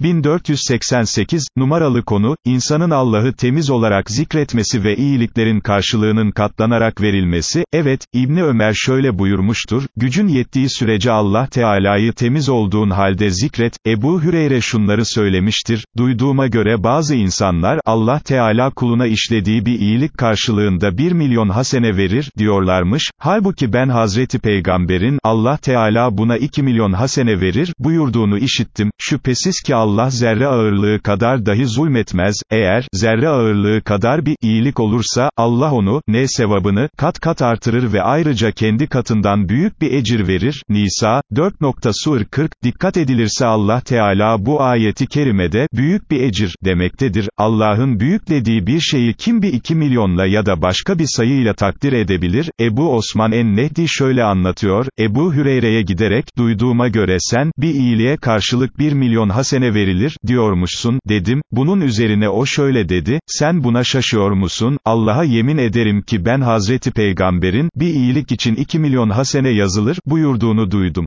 1488, numaralı konu, insanın Allah'ı temiz olarak zikretmesi ve iyiliklerin karşılığının katlanarak verilmesi, evet, İbni Ömer şöyle buyurmuştur, gücün yettiği sürece Allah Teala'yı temiz olduğun halde zikret, Ebu Hüreyre şunları söylemiştir, duyduğuma göre bazı insanlar, Allah Teala kuluna işlediği bir iyilik karşılığında bir milyon hasene verir, diyorlarmış, halbuki ben Hazreti Peygamber'in, Allah Teala buna iki milyon hasene verir, buyurduğunu işittim, şüphesiz ki Allah, Allah zerre ağırlığı kadar dahi zulmetmez, eğer, zerre ağırlığı kadar bir iyilik olursa, Allah onu, ne sevabını, kat kat artırır ve ayrıca kendi katından büyük bir ecir verir. Nisa, 4. Sur 40, dikkat edilirse Allah Teala bu ayeti kerimede, büyük bir ecir, demektedir. Allah'ın büyüklediği bir şeyi kim bir iki milyonla ya da başka bir sayıyla takdir edebilir? Ebu Osman en-Nehdi şöyle anlatıyor, Ebu Hüreyre'ye giderek, duyduğuma göre sen, bir iyiliğe karşılık bir milyon hasene veriyorsun verilir, diyormuşsun, dedim, bunun üzerine o şöyle dedi, sen buna şaşıyor musun, Allah'a yemin ederim ki ben Hazreti Peygamber'in, bir iyilik için iki milyon hasene yazılır, buyurduğunu duydum.